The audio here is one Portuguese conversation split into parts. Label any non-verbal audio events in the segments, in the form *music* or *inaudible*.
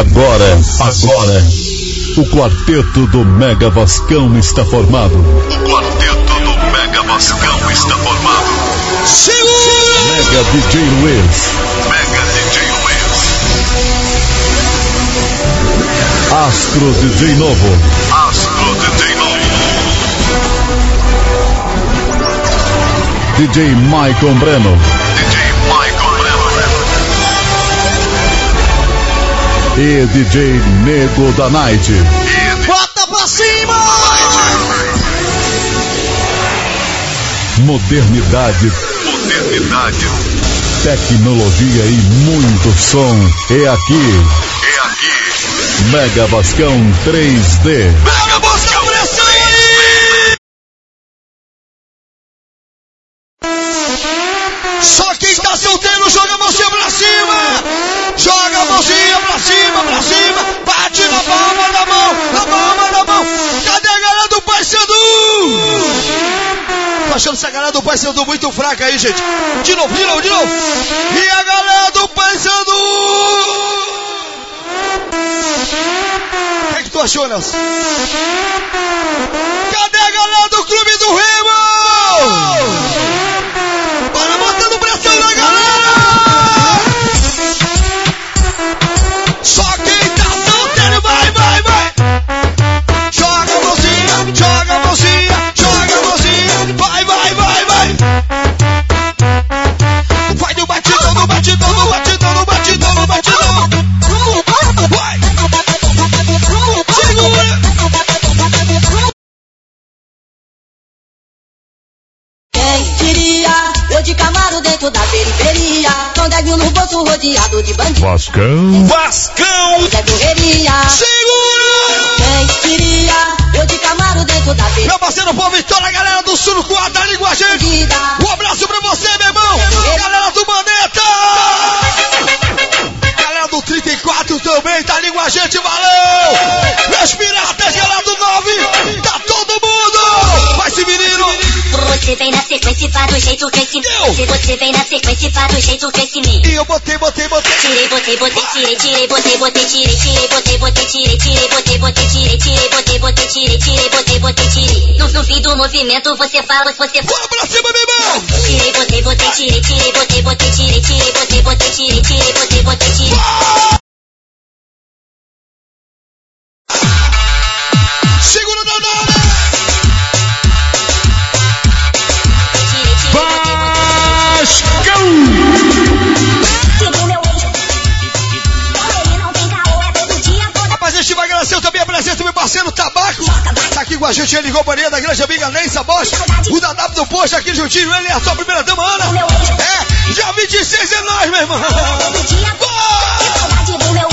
Agora, agora, o quarteto do Mega Vascão está formado. O quarteto do Mega Vascão está formado. Segura! Mega DJ Luiz. Mega DJ Luiz. Astro DJ Novo. Astro DJ Novo. DJ Michael Breno. E DJ Nego da Night. Bota pra cima! Modernidade. Modernidade. Tecnologia e muito som. É aqui. É aqui. Mega Vascão 3D. Mega Tô achando essa galera do Pai muito fraca aí, gente. De novo, de novo, de novo! E a galera do Pai? O que, é que tu achou, Nelson? Cadê a galera do Clube do Remo? Vascão. Vascão! É correria. Segura! Quem diria? Eu de Camaro dentro da Meu parceiro Paulo Vitória, galera do Surucuá tá ali com a gente. Um abraço pra você, meu irmão. Galera do Maneta. Galera do 34 também tá ali com a gente, valeu. Meus piratas, galera Você vem na sequência e faz do jeito que esse Eu. Você, você vem na sequência e faz do jeito que esse me E eu botei, botei, botei. Tirei, botei, botei, tirei, tirei, botei, botei, tirei, tirei, botei, botei, tirei, tirei, botei, botei, tirei, tirei, botei, botei, tirei, tirei, botei, botei, tirei. No, no fim do movimento você fala, você Bora pra cima, meu irmão. Tirei, botei, botei, tirei, tirei, botei, botei, tirei, tirei, botei, botei, tirei, tirei, botei, botei, tirei. Parceiro Tabaco. Tá aqui com a gente, ele companhia da grande amiga Neissa Bosch. O da W do Posto aqui juntinho, ele é a sua primeira dama, Ana. É, dia 26 é nós, meu irmão. todo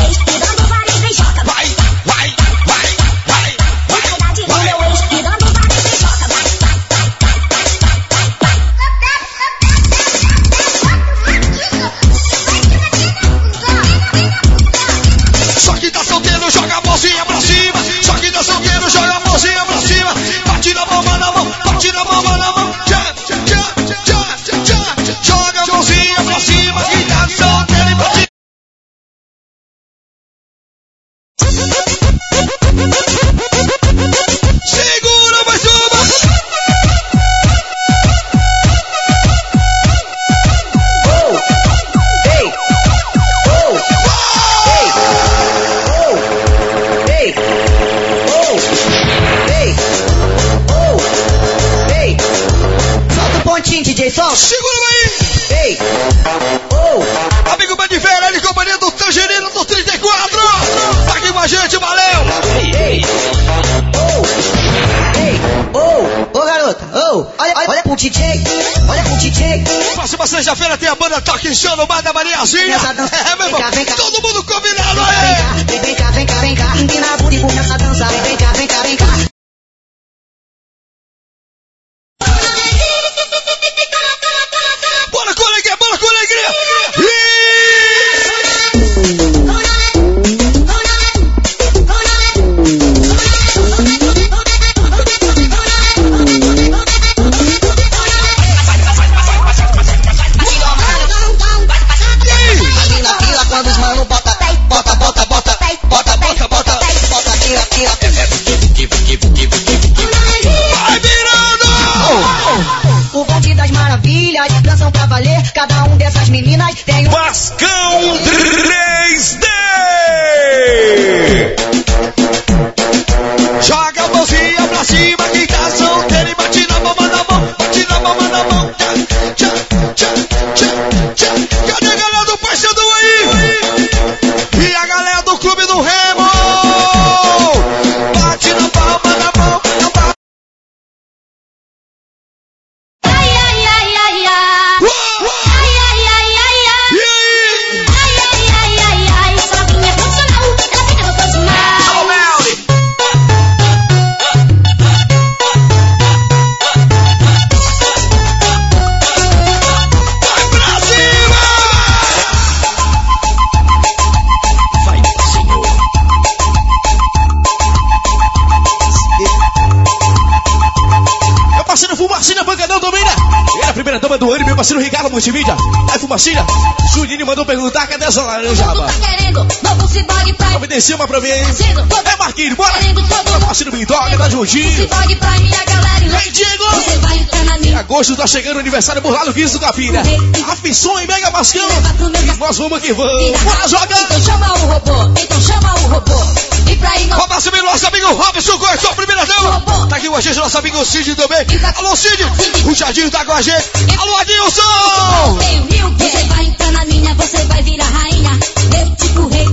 dessa laranjaba. Tá Sobe de cima pra mim, hein? É Marquinhos, bora! Parceiro Bindoga, tá juntinho. ciborgue pra minha galera. e Vem, Diego! Você vai entrar na Em minha. agosto tá chegando o aniversário por lá no 15 do Capim, né? Aflições, Mega Mascão. Meu E nós vamos que vamos. Bora, joga! Então chama o robô, então chama o robô. E pra ir no Vamos subir nosso amigo Robson Cortou, primeira dama. Tá aqui com a gente, nosso amigo Cid também. Alô, Cid. O Jardim tá com a gente. Alô, Adilson. Você vai entrar na minha, você vai virar rainha. Eu tipo rei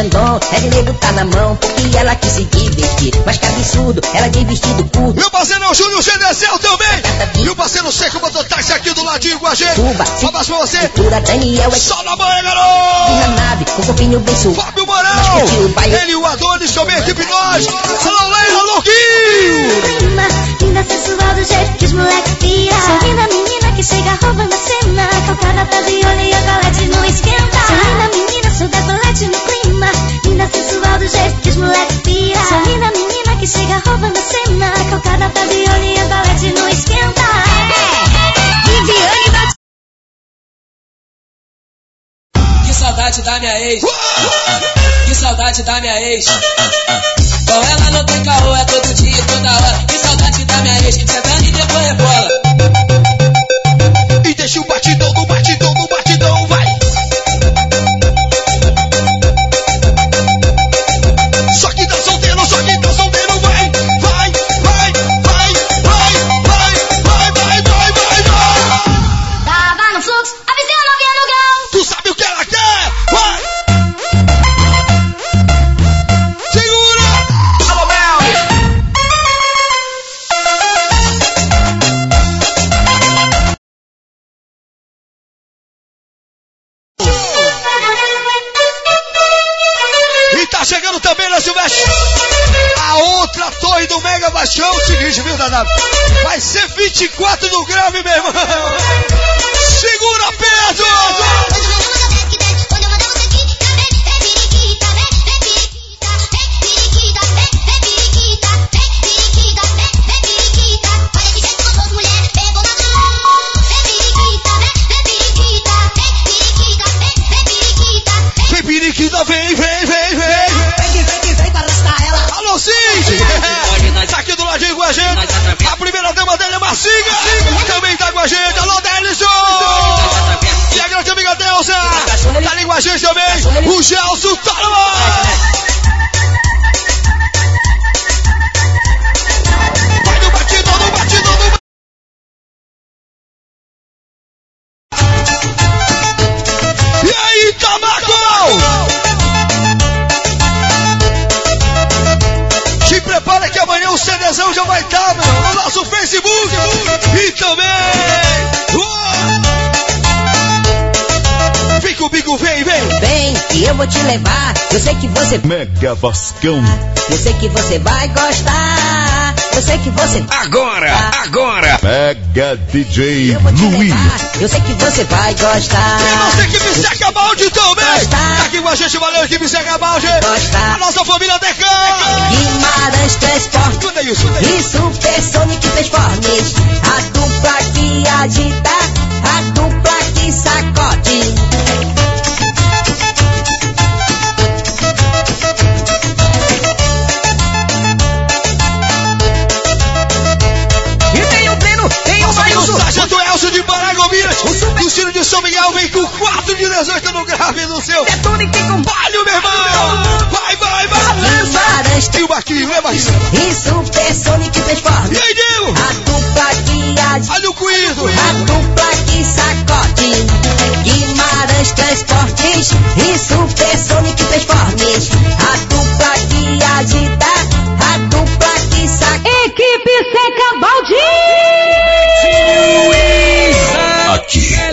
o Xandão. Red Nego tá na mão, porque ela quis se divertir. Mas que absurdo, ela de vestido curto. Meu parceiro é o Júnior Gedecel também. E o parceiro Seco botou táxi aqui do ladinho com a gente. Tuba, Um abraço pra você. cintura, Daniel é Só na banha, na garoto! nave, com corpinho bem suave. Fábio Mourão! Ele e o Adonis também, equipe nós. Alô, Leila Louquinho! prima, linda sensual do jeito que os moleques pira. Sou linda menina que chega roubando a cena. Calcada tá de olho e a colete não esquenta. Sou linda menina, sou decolete no Linda sensual do jeito que os moleques pira. Sou linda menina que chega roubando a cena. Calcada de olho e a colete não esquenta. Viviane da Que saudade da minha ex. Que saudade da minha ex. Com ela não tem caô, é todo dia e toda hora. Que saudade da minha ex. 24 E tabaco! Te prepara que amanhã o CDzão já vai estar no nosso Facebook e também. Uou! Vem comigo vem, vem. Vem, que eu vou te levar. Eu sei que você. Mega Vascão. Eu sei que você vai gostar. Eu sei que você. Agora, agora. Mega DJ Luiz. Eu sei que você vai E gostar. você que me seca balde também. Gosta. Tá aqui com a gente, valeu, que me seca balde. Gosta. A nossa família Decão. Guimarães Transporte. Escuta isso, escuta isso. E Supersonic Transformers. A dupla que agita. A dupla que sacode. Tem o Mailson. Sargento Elcio de Paragominas. Do Ciro de São Miguel vem com 4 de 18 no grave do seu. Detone tem com Palho, meu irmão. Vai, vai, vai. Guimarães E o Marquinhos, é Marquinhos. E Supersonic E Transformers. aí, Diego? A dupla que agita. Olha o coído. A dupla que sacode Guimarães Transportes E Supersonic Transformes A dupla que agita A dupla que sacode Equipe Seca Baldi! Aqui. É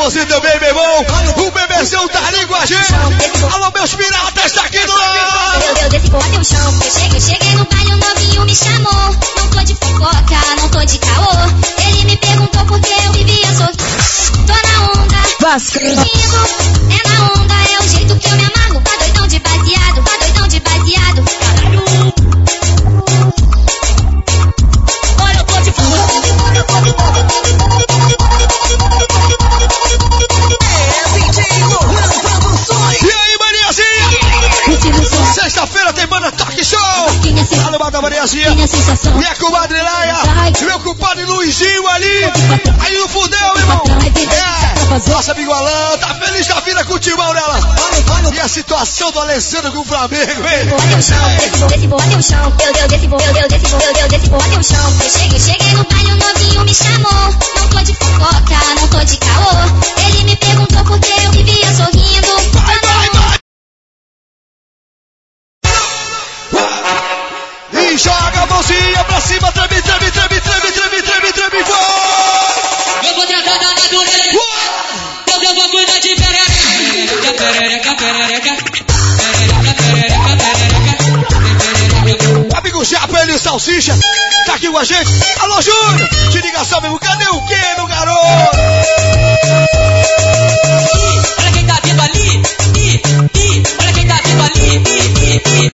você também, meu irmão. O bebezão tá ali com a gente. Alô, meus piratas, tá aqui do lado. Eu, eu desci por o chão. Eu cheguei, cheguei no baile, o novinho me chamou. Não tô de fofoca, não tô de caô. Ele me perguntou por que eu vivia sorrindo. Tô na onda, rindo. É onda, é situação do Alessandro com o Flamengo, hein? O chão, desce, vou, olha o chão. Eu, eu, eu, eu, eu, eu, o chão. Eu cheguei, cheguei no baile, o novinho me chamou. Não tô de fofoca, não tô de caô. Ele me perguntou por que eu vivia sorrindo. Vai, vai, vai. E joga a mãozinha pra cima, treme, treme, treme, treme, treme, treme, treme, vai! Eu vou tratar da natureza. Eu, eu vou cuidar de. Perereca, perereca. Perereca, perereca. O amigo Japa, ele e o Salsicha, tá aqui com a gente. Alô, Júnior! Te ligação mesmo, cadê o quê, meu garoto? Olha quem tá vindo ali. Ih, ih, olha quem tá vindo ali. Ih, ih, ih.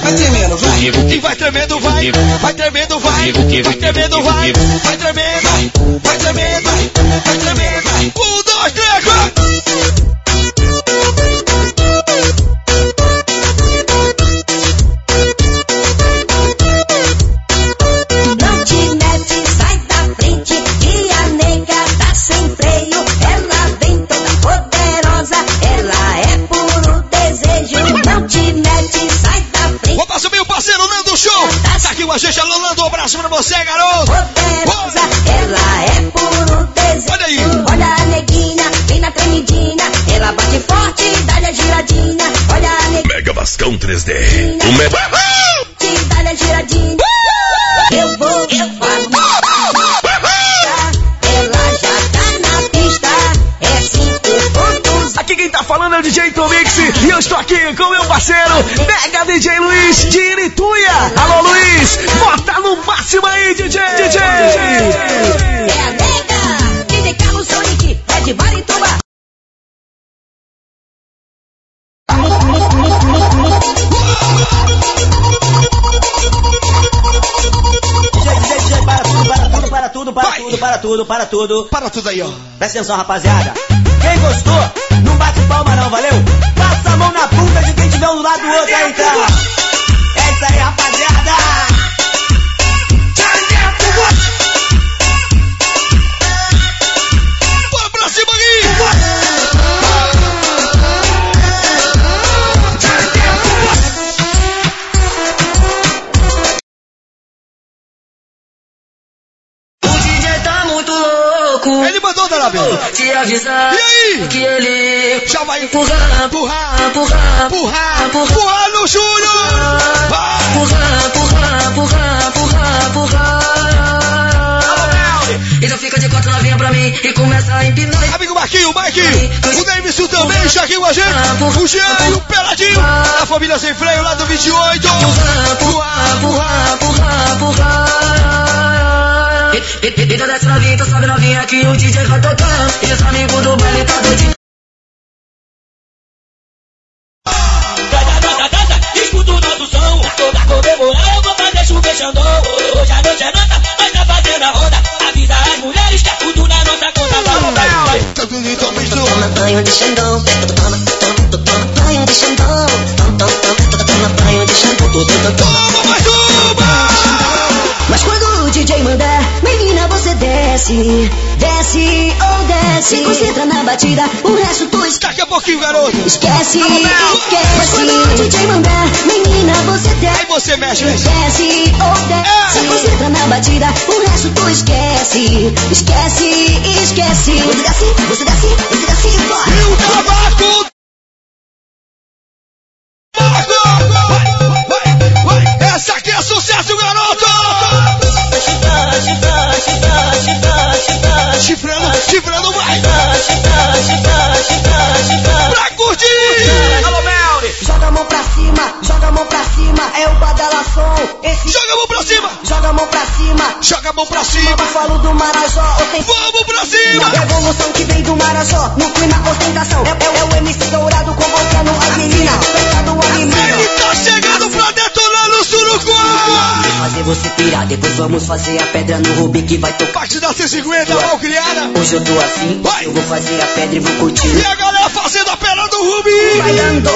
Vai tremendo, vai. Vai tremendo, vai. Vai tremendo, vai. Vai tremendo, vai. Vai tremendo, vai tremendo, vai tremendo. Um, dois, três, vai. Mega tudo, para tudo, para tudo. Para tudo aí, ó. Presta atenção, rapaziada. Quem gostou, não bate palma não, valeu? Passa a mão na bunda de quem tiver um do lado do outro aí, então. É isso vez. Te avisar E aí? que ele Já vai empurrar, empurrar, empurrar, empurrar, empurrar no Júnior. Vai. empurrar, empurrar, empurrar, empurrar, empurrar. Então fica de quatro novinha pra mim e começa a empinar. Amigo Marquinho, Mike, o Davidson também, já aqui com a gente. O Jean e o Peladinho, a família sem freio lá do 28. Empurrar, empurrar, empurrar, empurrar, empurrar. E- e- Então desce novinha, então sobe novinha que o DJ vai tocar. E os amigos do baile tá doidinho. Escuta o nosso som, toda comemorar eu vou fazer chover Xandão. Hoje a noite é nossa, nós tá fazendo a onda. Avisa as mulheres que é tudo na nossa conta. Vamos, vai. Tá tudo então, mistura. Toma banho de Xandão, toma, toma, toma, toma banho de Xandão, toma, toma, toma, toma banho de Xandão, toma, mais uma! Mas quando DJ mandar, menina, você desce, desce ou desce. Se concentra na batida, o resto tu esquece. Daqui a pouquinho, garoto. Esquece, esquece. Mas quando o DJ mandar, menina, você Aí desce. você mexe, mexe. Desce ou desce. Se concentra na batida, o resto tu esquece. Esquece, esquece. Você desce, você desce, você desce e. E o tabaco. Vai, vai, vai. Essa aqui é sucesso, garoto. Chifrando, chifrando, vai. chifra, chifra, chifra, chifra. Pra curtir. Alô, Melri. Joga a mão pra cima, joga a mão pra cima. É o badalação. Esse Joga a mão pra cima. joga a mão pra cima. Joga a mão pra cima. Búfalo do Marajó, ostentação. Vamos pra cima. Revolução que vem do Marajó, no clima ostentação. É, é, é o MC dourado convocando as meninas. A menina. Ele tá chegando pra detonar no Surucuá. Fazer você pirar, depois vamos fazer a pedra no Rubi que vai tocar. Parte da C50, mal criada. Hoje eu tô assim, Vai. eu vou fazer a pedra e vou curtir. E a galera fazendo a pena do Rubi. Bailando,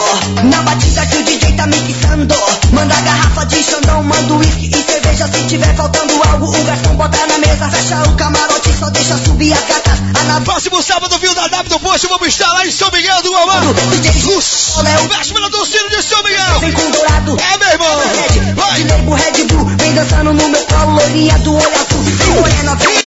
na batida que o DJ tá mixando. Manda a garrafa de Xandão, manda uísque e cerveja. Se tiver faltando algo, o garçom bota na mesa. Fecha o camarote, só deixa subir as gatas. A nave Próximo sábado, viu da W do Posto, vamos estar lá em São Miguel do Amaro. DJ Léo véspera do Ciro de São Miguel. vem com dourado. É, meu irmão. Red, de Leibo, Red Bull, vem dançando no meu colo, lourinha do olho azul. Vem morena, vem.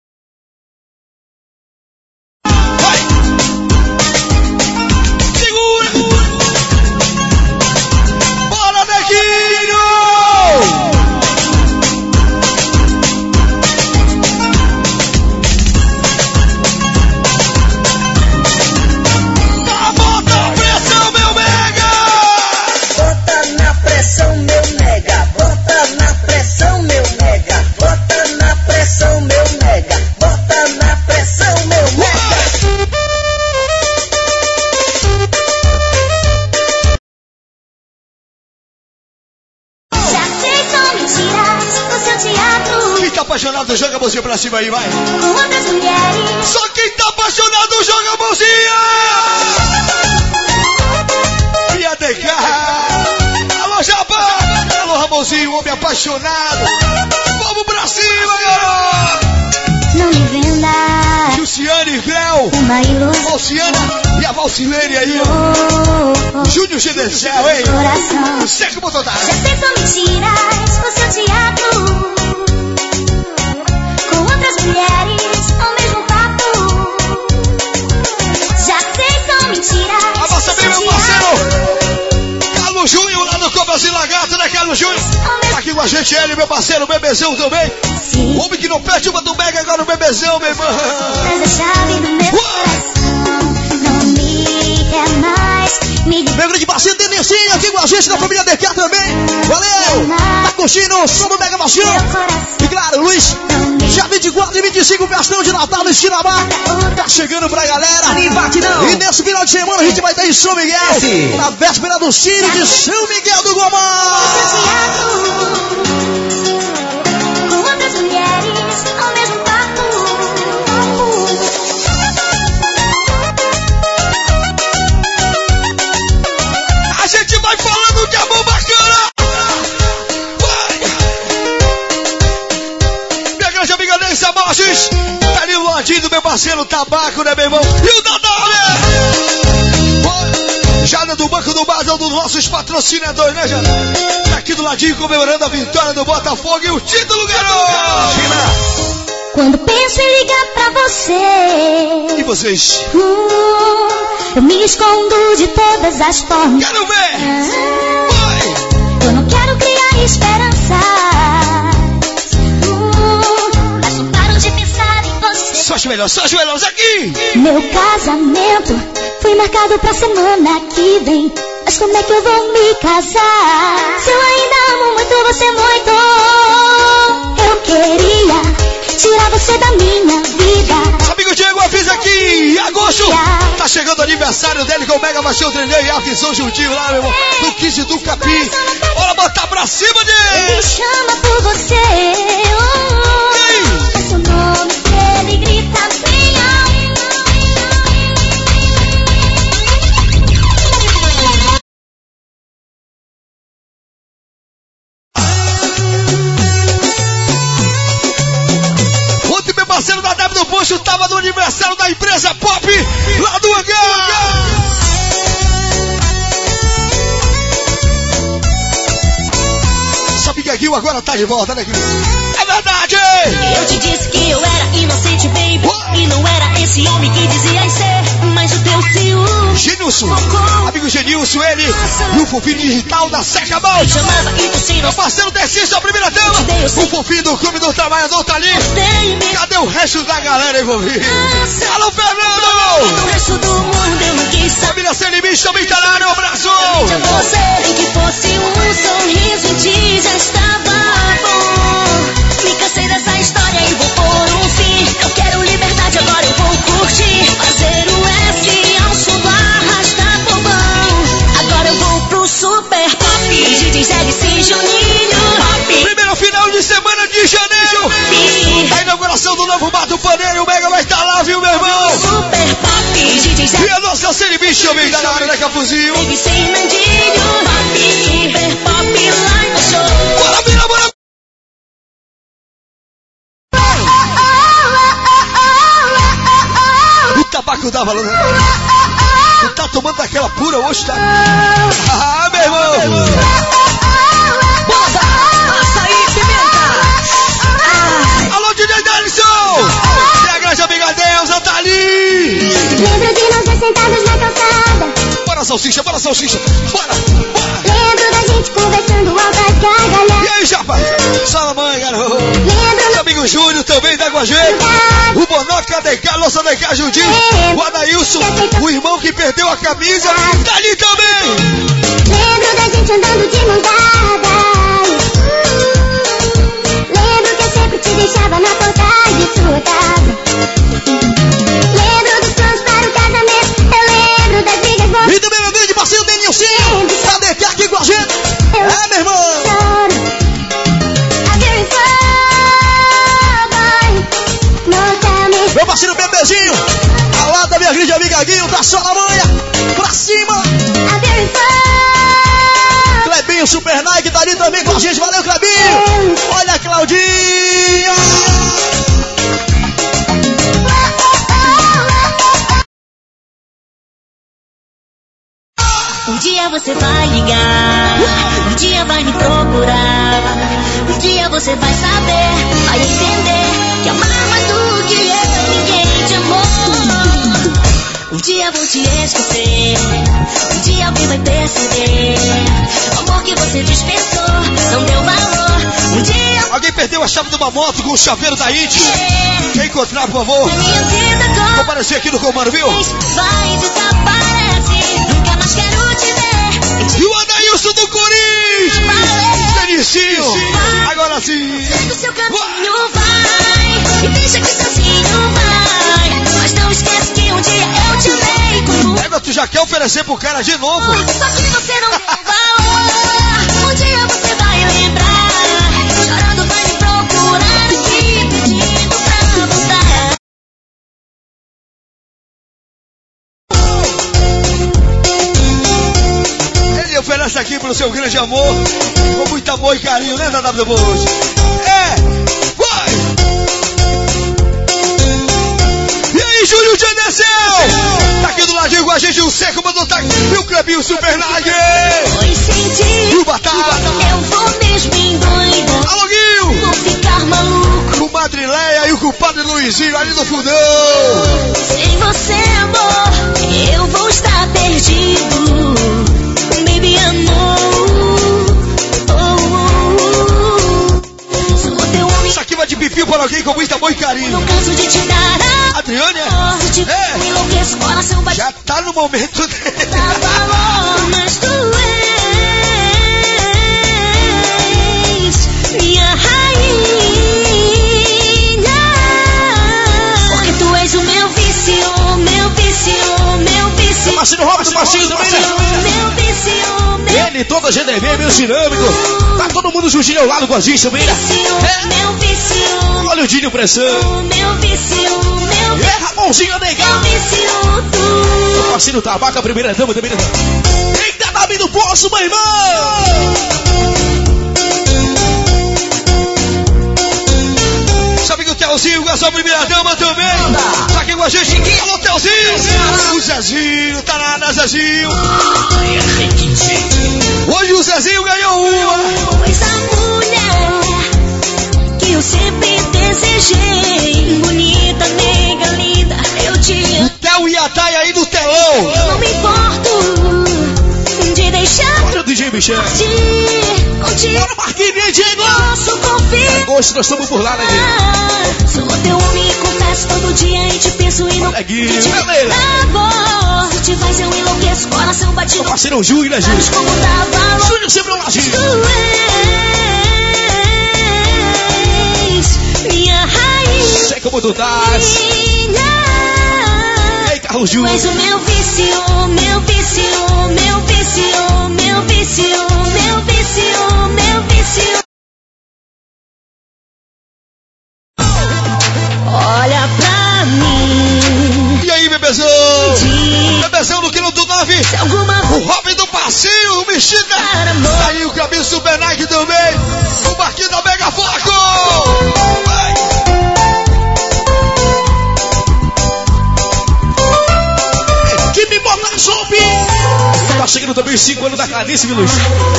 Cima aí, vai. mulheres. Só quem tá apaixonado, joga a mãozinha. Via DK. Alô, Jabá. Alô, Ramonzinho, homem apaixonado. Vamos pra cima, garoto. Não me venda Luciane Grau. uma ilusão. Valciana e a Valcilene aí, ó. Júnior Gedecel, hein? Coração. Seca o botão da com a gente, ele, meu parceiro, o bebezão também. Sim, homem que não perde uma do Mega, agora o bebezão, meu irmão. mas a chave do meu coração não me Meu grande parceiro Denecinho aqui com a gente da família DK também. Valeu! Tá curtindo o som do Mega Baixão? E claro, Luiz, já 24 e 25 festão de Natal no Estinamar. Tá chegando pra galera. E nesse final de semana a gente vai estar em São Miguel. Na véspera do Círio de São Miguel do Gomar. Parceiro Tabaco, né, meu irmão? E o né? Jada do Banco do é um dos nossos patrocinadores, né, Jada? Tá aqui do ladinho comemorando a vitória do Botafogo e o título, garoto! Quando penso em ligar pra você, E vocês? hum, eu me escondo de todas as formas. Quero ver! Ah! Eu não quero criar esperanças. Só as melhores, só as melhores aqui! Meu casamento foi marcado pra semana que vem. Mas como é que eu vou me casar? Se eu ainda amo muito você muito. Eu queria tirar você da minha vida. Amigo Diego, avisa aqui! Em agosto! Tá chegando o aniversário dele com o Mega Baixão Treinei e avisou juntinho lá, meu irmão, no 15 do Capim. Bora botar pra cima Ele dele! chama por você. Oh, de volta, né, Gil? Verdade! Eu te disse que eu era inocente, baby. E não era esse homem que dizia ser. Mas o teu ciúme Genilson, amigo Genilson, ele e o fofinho digital da Seca Mão. Meu parceiro Decício, a primeira dama. O fofinho do Clube do Trabalhador tá ali. Cadê o resto da galera envolvida? Nossa. Alô, Fernando! no resto do mundo eu não quis saber. Família Sem Limite também tá na área, um abraço! você. Nem que fosse um sorriso ti já estava. Me cansei dessa história e vou pôr um fim. Eu quero liberdade, agora eu vou curtir. Fazer o S ao som do arrasta povão. Agora eu vou pro super pop. DJ ZLC Juninho. Pop. Primeiro final de semana de janeiro! A inauguração do novo do Paneiro, o Mega vai estar lá, viu, meu irmão? Super pop. DJ E ZLC a nossa Sem Limite também tá na área, né, Cafuzinho? Baby sem Nandinho. Pop. Super pop live show. Bora, vira, bora! Tabaco dá valor, né? Tu tá tomando daquela pura hoje, tá? Ah, meu irmão! Bota, açaí, pimenta. Alô, DJ Delison! E a Deusa tá ali! Lembro de nós dois sentados na calçada. Bora, salsicha, bora, salsicha! Bora, bora! Lembro da gente conversando altas E gargalhadas. aí, chapa? Mãe, garoto! Lembro Meu amigo Júnior também tá com a gente! O Bonoca DK, Jundinho! O Adailson, o irmão que perdeu a camisa, tá ali também! Lembro da gente andando de mão dadas. Lembro que eu sempre te deixava na porta de sua casa. Lembro dos planos para o casamento. Eu lembro das brigas boas. E também meu grande parceiro Denilson! Tá DK aqui com a gente! Parceiro Bebezinho! Ao lado da minha grande amiga Guinho, tá só na manha! Pra cima! Clebinho Super Nike tá ali também com a gente, valeu Clebinho! Olha a Claudinha! Uma moto com o chaveiro da Indy? Quem encontrar, por favor, vou aparecer aqui no comando, viu? vai desaparece. Nunca mais quero te ver. E o Adailson do Corinthians! Denicinho! Agora sim! Segue o seu caminho, vai. E deixa que sozinho vai. Mas não esquece que um dia eu te amei como Égua, tu já quer oferecer pro cara de novo? Só que você não deu valor. Um dia você vai lembrar. Aqui pro seu grande amor, com muito amor e carinho, né, da W Bolt? É! Vai! E aí, Júlio de desceu! Tá aqui do ladinho com a gente, o Seco mandou tá e o Clebinho Super Nike! Foi sentir. E o Batata! Eu vou mesmo endoidar. Alô, Guinho! Vou ficar maluco. O comadre Leia e o compadre Luizinho ali no fundão. Sem você, amor, eu vou estar perdido. Vai de pipi para alguém com muito amor e carinho. não canso de te dar Adriane, amor. Se te É. já tá no momento dele. dá valor, mas tu és Parceiro Robson Martins também, né? Meu vício, meu Ele, toda a GDB, meio dinâmico. Tá todo mundo juntinho ao lado com a gente também, né? vício, Olha o Dinho Pressão. meu vício, meu É, vício, Ramonzinho meu Negão. vício, tu. O parceiro Tabaca, a primeira dama também, né? Eita, Davi do Poço, meu irmão! Telzinho com a sua primeira dama também. Tá aqui com a gente. Alô, Telzinho. O Zezinho, tá nada, Zezinho. Hoje o Zezinho ganhou uma. Pois a mulher que eu sempre desejei, bonita, nega, linda, eu te amo. Theo e a Thay aí no telão. Não me importo Olha o DJ Michel. de contigo. Bora, Marquinhos, Diego! Posso confiar. Hoje nós estamos por lá, né, Diego? Sou teu homem e confesso todo dia e te penso e não Coleguinha, te beleza. amor. Se te faz eu enlouqueço, coração bate O no parceiro Júlio, né, Júlio? como valor. Júlio sempre é um és minha rainha. Sei como tu estás. Ei, Carlos Tu Júlio. és o meu vício, meu vício, meu vício, meu vício, meu vício, meu vício. Olha pra mim, E aí, bebezão? Bebezão no quilo do 9. se alguma O Robin do Passinho, o. Para, amor. Aí o cabeça do Ben Nike também. O Marquinhos da Mega Foco. Vai. Que me bota chope! Tá chegando também os 5 anos da Clarice, viu, Luiz?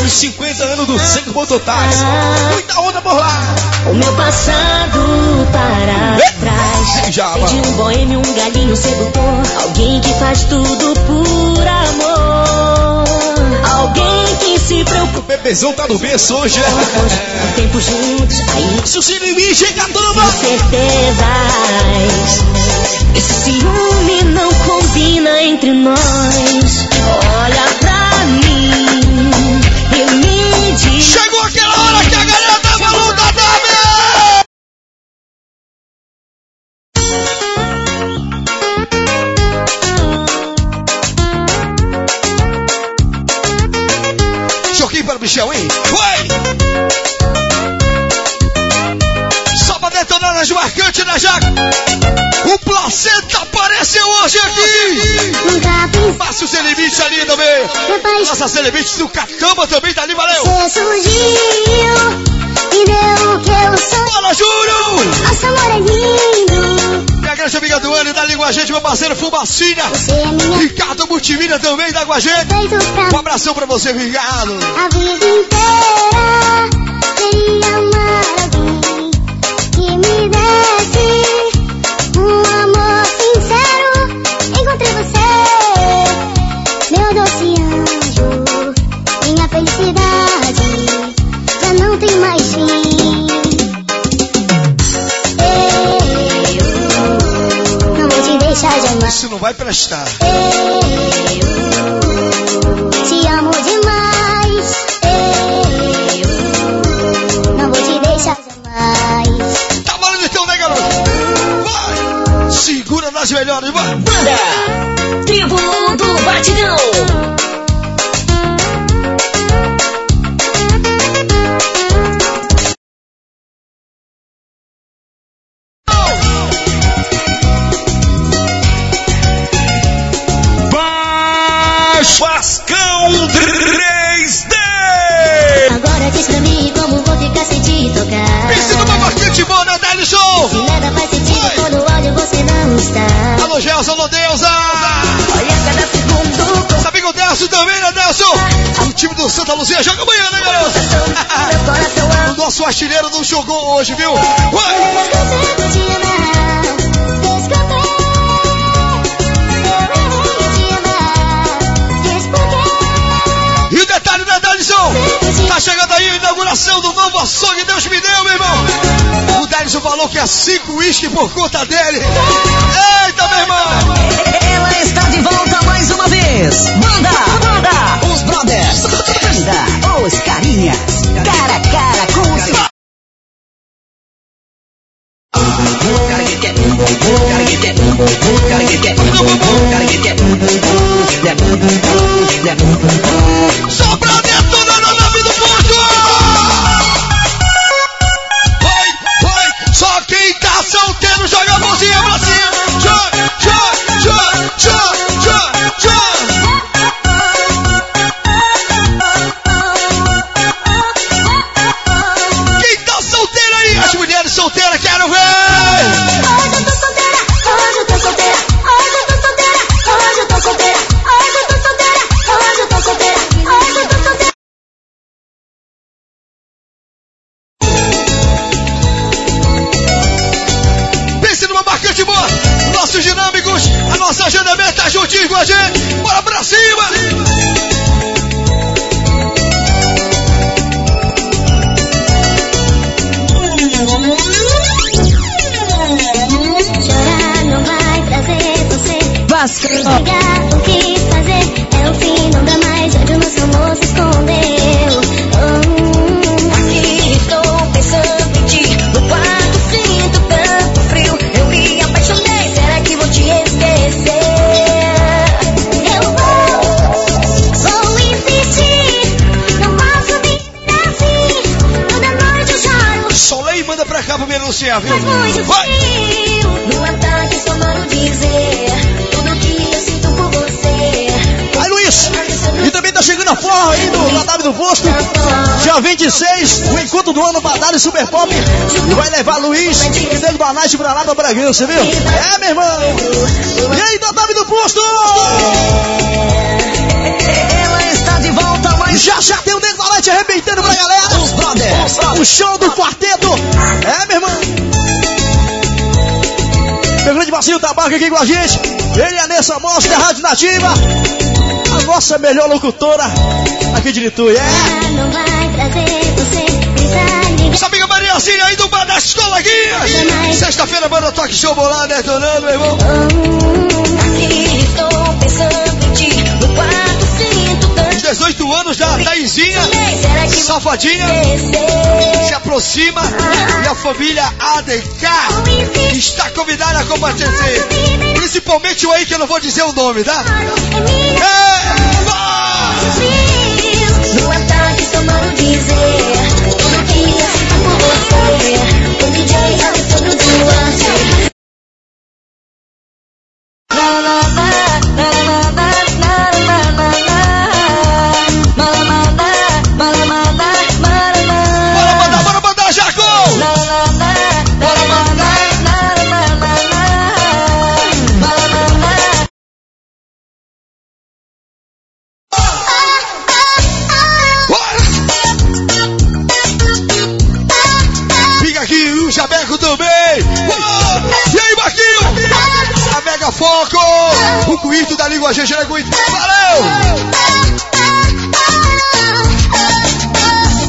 Os 50 anos do Centro Mototáxi. Muita onda por lá. o meu passado para trás. Já, Sei de um boêmio, um galinho sedutor. Alguém que faz tudo por amor. Alguém que se preocupa O bebezão tá no berço hoje, é? o tempo juntos. Aí Se o Cinemim chega, turma! certezas. Esse ciúme não combina entre nós. Olha Márcio Sem Limite ali também! Rapaz. Nossa Sem Limite do Catamba também tá ali, valeu! Você surgiu e deu o que eu sou. Fala, Júlio! Nosso amor é lindo. Minha grande amiga do ano, tá ali com a gente, meu parceiro Fumacinha. Você é minha Ricardo Multimídia também tá com a gente. pra Um abração pra você, Ricardo. a vida inteira. Queria amar vai prestar. Eu te amo demais. Eu não vou te deixar jamais. Tá valendo então, né, garoto? Vai! Segura nas melhores, vai! Banda Tribo do Batidão. Jogou hoje, viu? Vai! Né? Tá chegando aí a inauguração do novo açougue Deus me deu, meu irmão. O Denison falou que é cinco uísque por conta dele. Eita, meu irmão! Ela está de volta mais uma vez. Manda, manda, os brothers. Manda, os carinhas. Cara a cara com os... pra Bragança, viu? É, meu irmão. E aí, Nadab do Posto? Ela está de volta, mas já já tem o da Night arrebentando pra galera. Os brothers. O show do quarteto. É, meu irmão. Meu grande Marcinho Tabaco aqui com a gente. Ele é Nessa Mostra, Rádio Nativa. A nossa melhor locutora aqui de Itu. É. Não vai trazer Mariazinha aí do bar das coleguinhas. Sexta-feira, banda Toque Show bolado, detonando, meu irmão. Aqui estou pensando em ti No quarto sinto tanto. 18 anos da Taizinha, safadinha, se aproxima e a família ADK está convidada a comparecer. Principalmente o aí que eu não vou dizer o nome, tá? É minha. É, só mando dizer você O DJ Alessandro Língua GG Cuito! Valeu!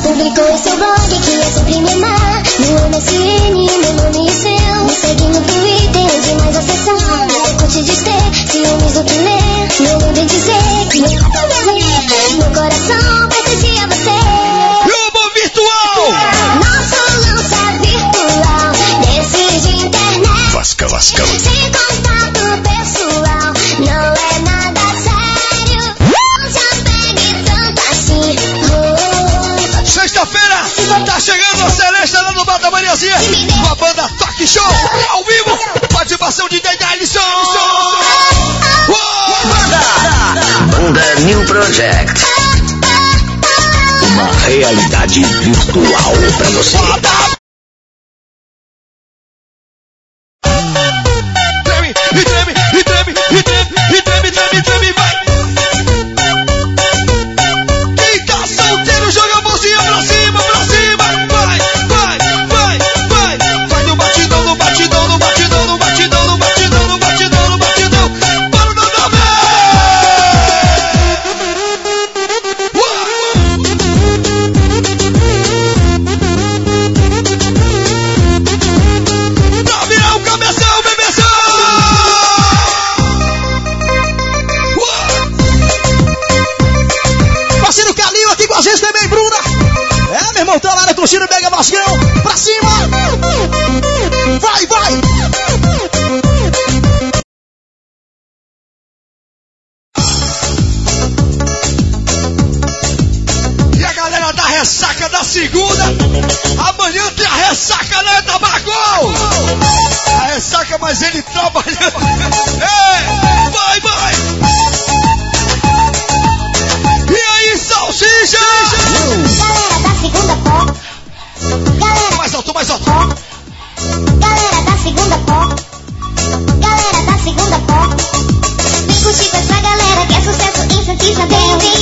Publicou seu blog que é sempre me amar No MSN, meu nome e seu Me segue no Twitter, onde mais acessão Meu curte de ter, ciúmes do que ler Meu mundo dizer que Meu coração pertencia a você o amor virtual! Nosso lança virtual Desses de internet Vasca, vasca. Sem da Mariazinha com a banda Toque Show ao vivo. Participação de Dede Alisson. Bunda New Project. Uma realidade virtual pra você. Salsicha? Galera da segunda pó. Galera, Mais alto, mais alto. galera da segunda pó. Galera da segunda pó. Vem curtir com essa galera que é sucesso em Isabel. Vem, vem,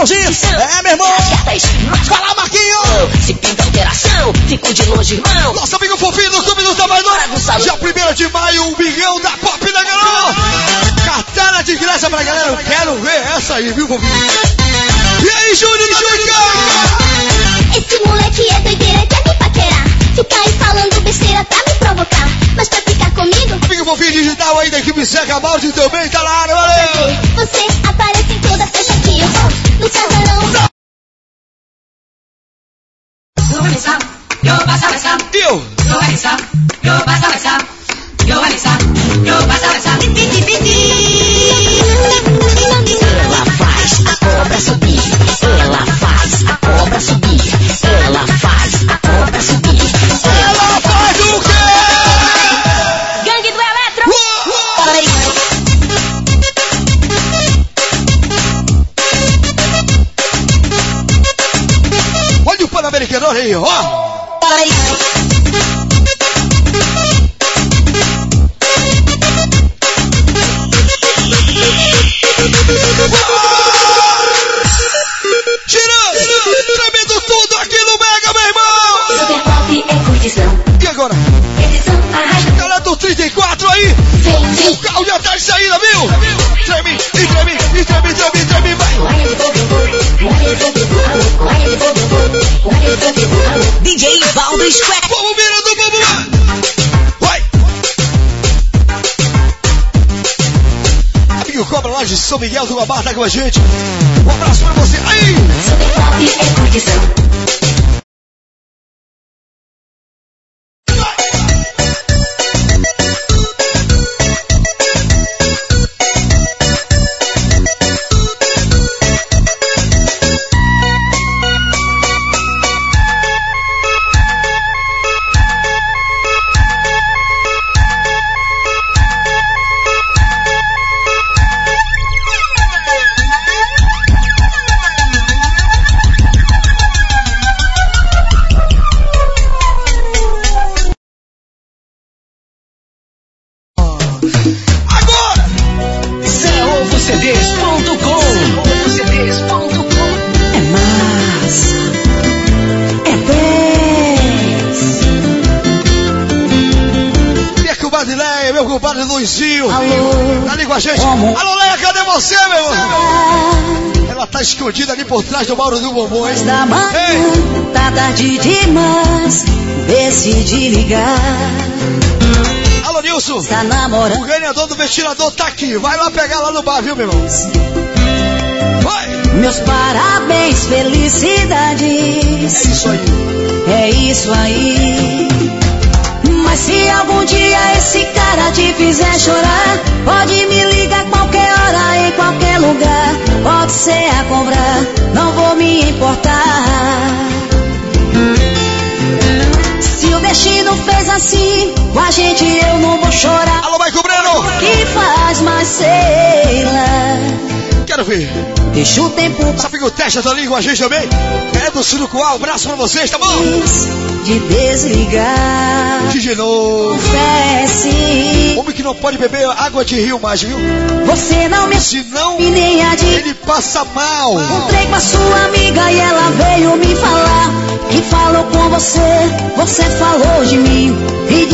Bombonzinho. É, meu irmão! Fala, Marquinho! Se pinta alteração, fico de longe, irmão. Nosso amigo fofinho do Clube do Tamanho. Dia 1 de maio, um milhão da Pop da Garoa. Cartela de graça pra galera. Eu quero ver essa aí, viu, fofinho? E aí, Júnior Juica? Esse moleque é doideira, quer me paquerar. Fica aí falando besteira pra me provocar. Mas pra ficar comigo, Amigo fofinho digital aí da equipe Zeca Balde também tá na área, Eu! Ela faz a cobra subir. Ela faz a cobra subir. Glory oh. Miguel do Guabar tá com a gente. Um abraço pra você. Aí! Tá escondida ali por trás do Mauro do Bombom, hein? Da manhã, Ei! tá tarde demais. Decidi ligar. Alô, Nilson. Tá. O ganhador do ventilador tá aqui. Vai lá pegar lá no bar, viu, meu irmão? Vai! Meus parabéns, felicidades. É isso aí. É isso aí. Mas se algum dia esse cara te fizer chorar, pode me ligar qualquer hora, em qualquer lugar. Pode ser a cobrar, não vou me importar. Se o destino fez assim, com a gente eu não vou chorar. Alô, cobrando! Fabinho! que faz, mas sei lá. Quero ver. Deixa o tempo Sabe que o Testa tá ali com a gente também? É do Surucuá, um abraço pra vocês, tá bom? de desligar. DJ novo. Confesse, Homem que não pode beber água de rio mais, viu? você não me Se não, e de ele passa mal. Encontrei com a sua amiga e ela veio me falar que falou com você, você falou de mim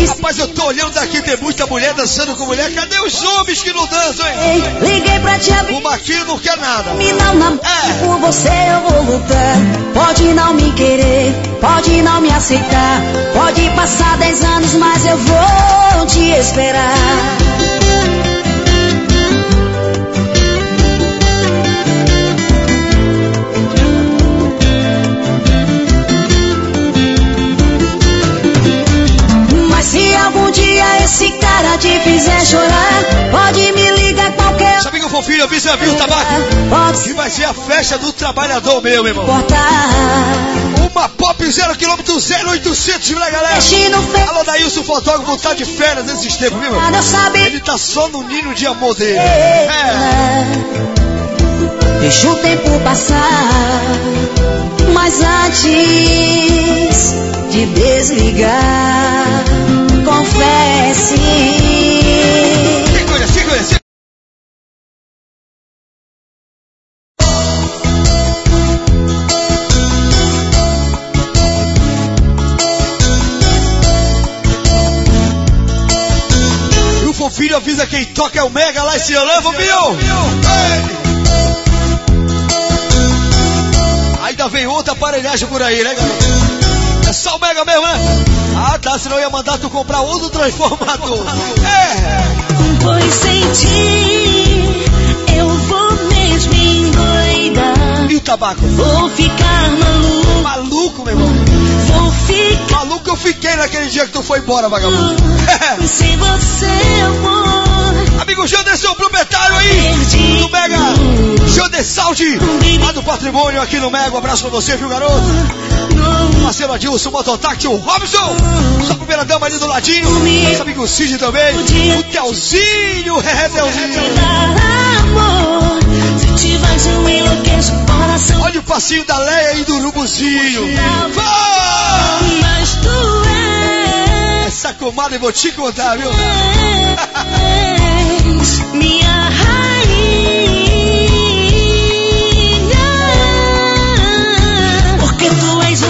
Rapaz, eu tô olhando daqui, tem muita mulher dançando com mulher. Cadê os homens que não dançam, hein? Ei, liguei pra te avisar. O Marquinho não quer nada. Me dá um namoro, É. por você eu vou lutar. Pode não me querer, pode não me aceitar. Pode passar dez anos, mas eu vou te esperar. Dia esse cara te fizer chorar, pode me ligar qualquer Sabe que o fofinho avisa, viu, tabaco? Pode Que vai ser a festa do trabalhador meu, irmão. importar. Uma pop 0 km 0800, né, galera? Fe... Alô, Daílson, fotógrafo, tá de férias nesses tempos, viu, meu? eu saber Ele tá só no ninho de amor dele. É. Deixa o tempo passar, mas antes de desligar, confesse. E o fofinho avisa quem toca é o Mega lá esse ano? Ei! Ainda vem outra aparelhagem por aí, né, galera? Só o Mega mesmo, né? Ah, tá, senão eu ia mandar tu comprar outro transformador. *laughs* É! Pois sem ti eu vou mesmo endoidar. E o tabaco? Vou ficar maluco, Maluco, meu irmão. vou ficar Maluco eu fiquei naquele dia que tu foi embora, vagabundo. *laughs* sem você, amor. Amigo Janderson, proprietário aí do Mega. Jandersaldi, lá do patrimônio aqui no Mega. Um abraço pra você, viu, garoto? Marcelo Adilson, Mototáxi, o Robson. Sua primeira dama ali do ladinho. Nosso amigo Cid também. O Telzinho, é, Telzinho. Olha o passinho da Leia e do Urubuzinho. Vai! Essa comadre eu vou te contar, viu? minha rainha. Porque tu és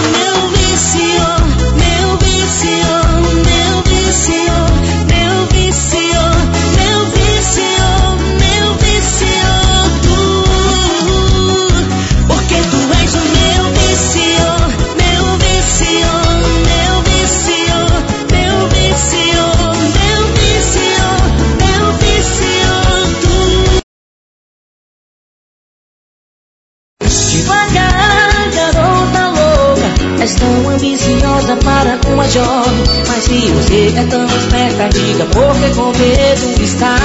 jovem. Mas se você é tão esperta, diga porque com medo está.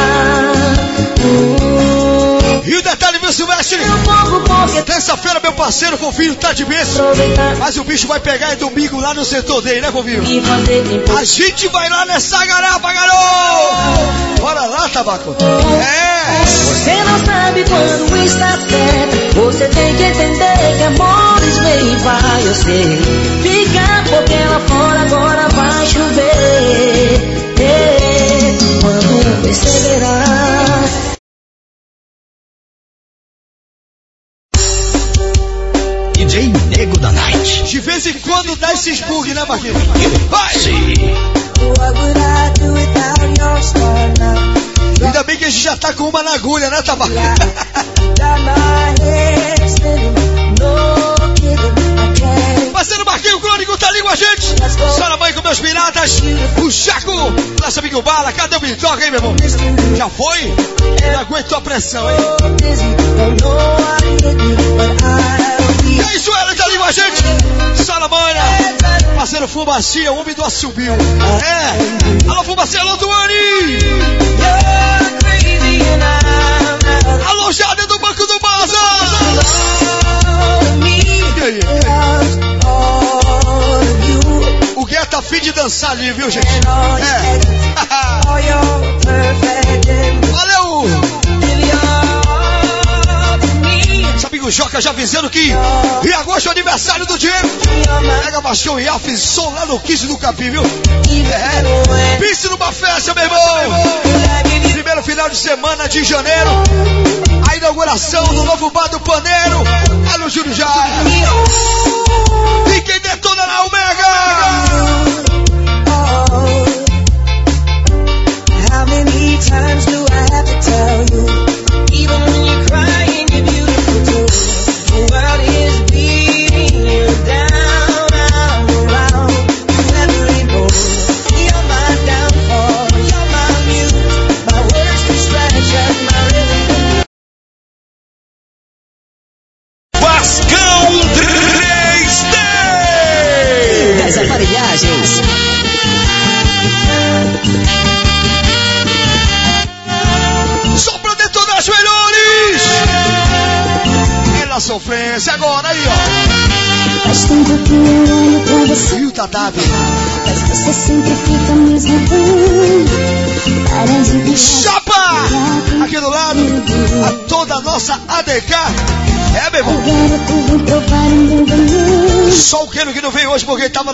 Uh, E o detalhe, viu, Silvestre? um Terça-feira, meu parceiro fofinho tá de bênção. aproveitar Mas o bicho vai pegar é domingo lá no setor dele, né, fofinho? A gente vai lá nessa garapa, garoto! Tabaco! É! Você não sabe quando está certo. Você tem que entender que amores vem e vai, eu sei. Fica porque lá fora agora vai chover. É, quando perceberás. DJ Nego da Night. De vez em quando dá esses bug, né, Marquinhos? Vai! What would I do without your star now? Ainda bem que a gente já tá com uma na agulha, né, can't. Parceiro Marquinho Crônico tá ali com a gente. Senhora mãe com meus piratas. O Chaco, nosso amigo Bala. Cadê o Bitoca, hein, meu irmão? Já foi? Ele aguentou a pressão, hein? E aí, Suela tá ali com a gente. Senhora mãe, parceiro Fumacia, o homem do assobio. É. Alô, Fumacia, alô, I'm Alô, Jade do Banco do Baza. O Guetta fim de dançar ali, viu, gente? É. *laughs* Valeu! Amigo Joca já avisando que em agosto é o aniversário do Diego. Pega baixão e Alf, som lá no 15 do Capim, viu? É. Pense numa festa, meu irmão! Primeiro final de semana de janeiro. A inauguração do novo bar do Paneiro. No Júlio já. E quem detona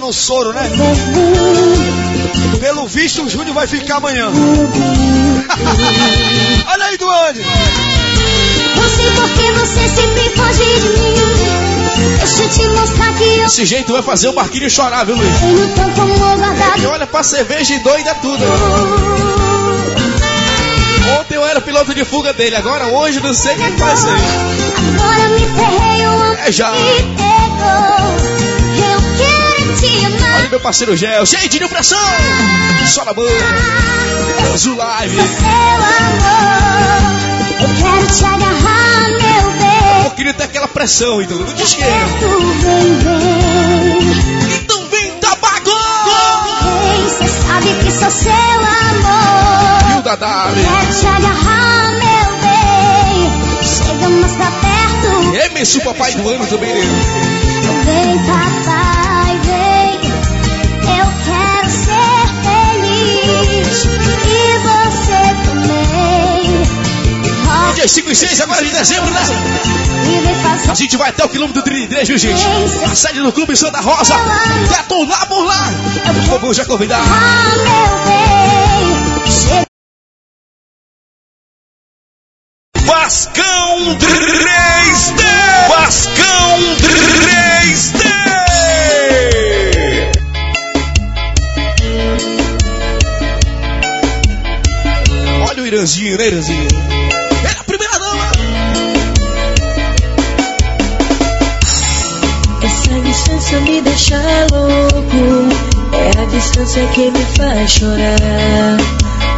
no soro, né? Pelo visto, o Júnior vai ficar amanhã. *laughs* Olha aí, Duane. Não sei por que você sempre foge de mim. Deixa eu te mostrar que eu Desse jeito vai fazer o Marquinhos chorar, viu, Luiz? tenho tanto amor guardado. E olha pra cerveja e doida tudo. Ontem eu era piloto de fuga dele, agora hoje não sei o que vai ser. Agora me ferrei, eu É já. pegou. Olha meu parceiro Gel, cheio de pressão. Só na boa. Azul Live. Amor. Eu quero te agarrar, meu bem. Eu queria ter aquela pressão, então. Não diz que é. Tu vem, vem. Então vem, tabaco! Vem, cê sabe que sou seu amor. E o Dadá, Quero te agarrar, meu bem. Chega mais pra perto. Emerson, papai do ano também. Vem, papai, 6. E você também. Dia 5 e 6, agora de dezembro, né? A gente vai até o quilômetro 33, viu, gente? A sede do Clube Santa Rosa. Tá Detonar por lá. O povo já convidado. Ah, meu bem. Vascão 3D! Vascão 3D! Iranzinho, né, Iranzinho? É a primeira dama. Essa distância me deixa louco. É a distância que me faz chorar.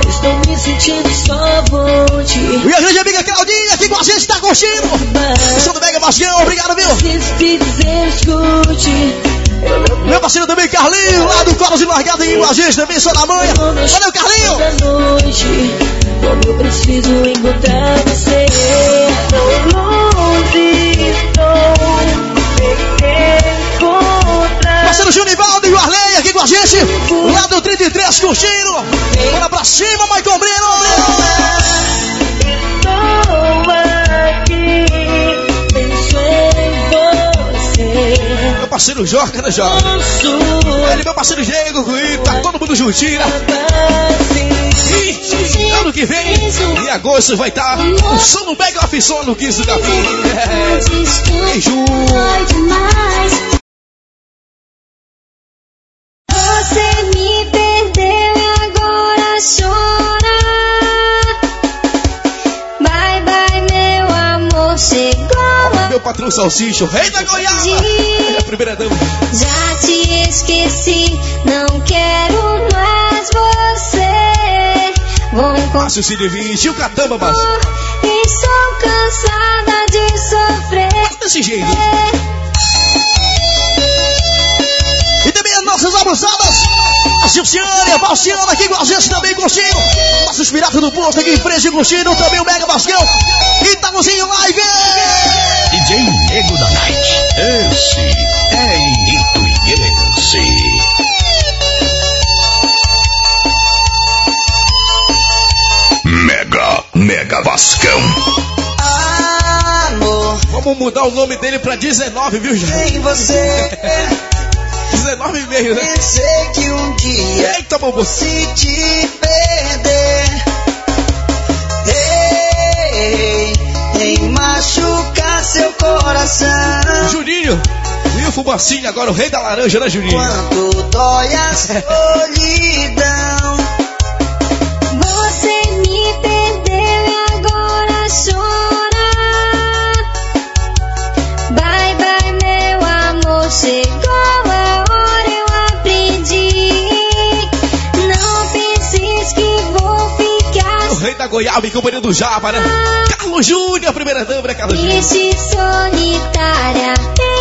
Estou me sentindo só volte. E a grande amiga Claudinha aqui com a gente, tá curtindo. Som do Mega Bastião, obrigado, viu? Preciso te dizer, escute. Eu não Meu parceiro também, Carlinho, lá do Coros e Largado em a gente também, sou da manhã. Valeu, Carlinho! Como eu preciso encontrar você. Tô longe, estou. Parceiro Junivaldo e o Arley aqui com a gente, lá do 33 curtindo. Bora pra cima, Maicon Breno! Estou aqui. Meu parceiro Joca, né, Joca? Ele, meu parceiro Diego, Rui, tá todo mundo juntinho. E ano que vem, em agosto, vai estar o som do Mega Off Som no 15 da Fim. É, demais. Você me perdeu e agora chora. Bye bye, meu amor. Chegou Meu patrão Salsicha, o rei da Goiaba. É a primeira dama. Já te esqueci, não quero mais você. Vou encontrar Márcio Cid 20 e o Catamba, Márcio. e sou cansada de sofrer. Desse jeito. E também as nossas abusadas, a Gilciane, a Valciana aqui com a gente também curtindo. Nossos piratas do posto aqui em frente curtindo, também o Mega Bascão. E Tagozinho Live! DJ Nego da Night. Esse é Inituiense. Mega Vascão. Amor. Vamos mudar o nome dele pra 19, viu, gente? Tem você. 19 e meio, né? Pensei que um dia. Eita, bobo. Se te perder. Ei, nem machucar seu coração. Juninho. Wilfo fubacinho agora o rei da laranja, né, Juninho? Quanto dói a *laughs* solidão. Da goiaba e companhia do Java, né? Carlos Júnior, primeira dama, né, Carlos Júnior? solitária,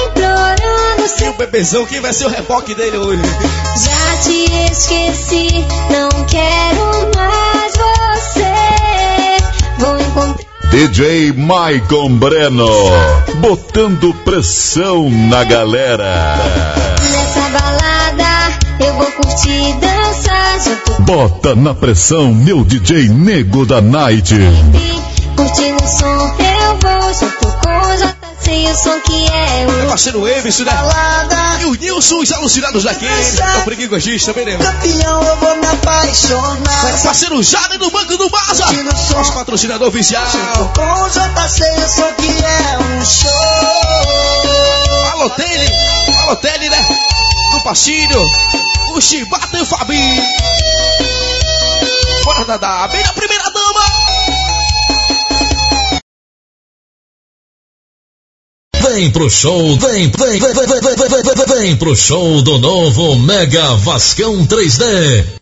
implorando E o bebezão, quem vai ser o reboque dele hoje? Já te esqueci, não quero mais você. Vou encontrar DJ Maicon Breno, botando pressão na galera. nessa balada. Eu vou curtir, dançar, Bota na pressão, meu DJ Nego da Night. Curtindo o som, eu vou. Já tô com o o som que é o parceiro Emerson, né? E o Nilson, os alucinados daqui. É o preguinho gostista, também, né? Campeão, eu vou me apaixonar. Meu parceiro Jade do Banco do Baza. Nosso patrocinador oficial. Com o JC, eu sou que é um show. Alô, Tele. Alô, Tele, né? Do Passinho. O Chibata e o Fabinho. Bora, Dadá. Bem na primeira dama. Vem pro show, vem, vem, vem, vem, vem, vem, vem, vem, vem pro show do novo Mega Vascão 3D.